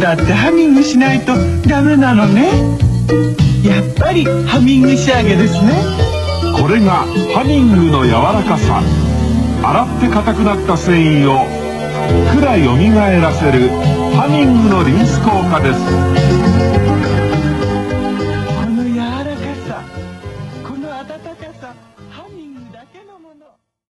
だってハミングしないとダメなのね。やっぱりハミング仕上げですね。これがハミングの柔らかさ。洗って硬くなった繊維をふっくらよみがえらせるハミングのリンス効果です。この柔らかさこの温かさハミングだけのもの。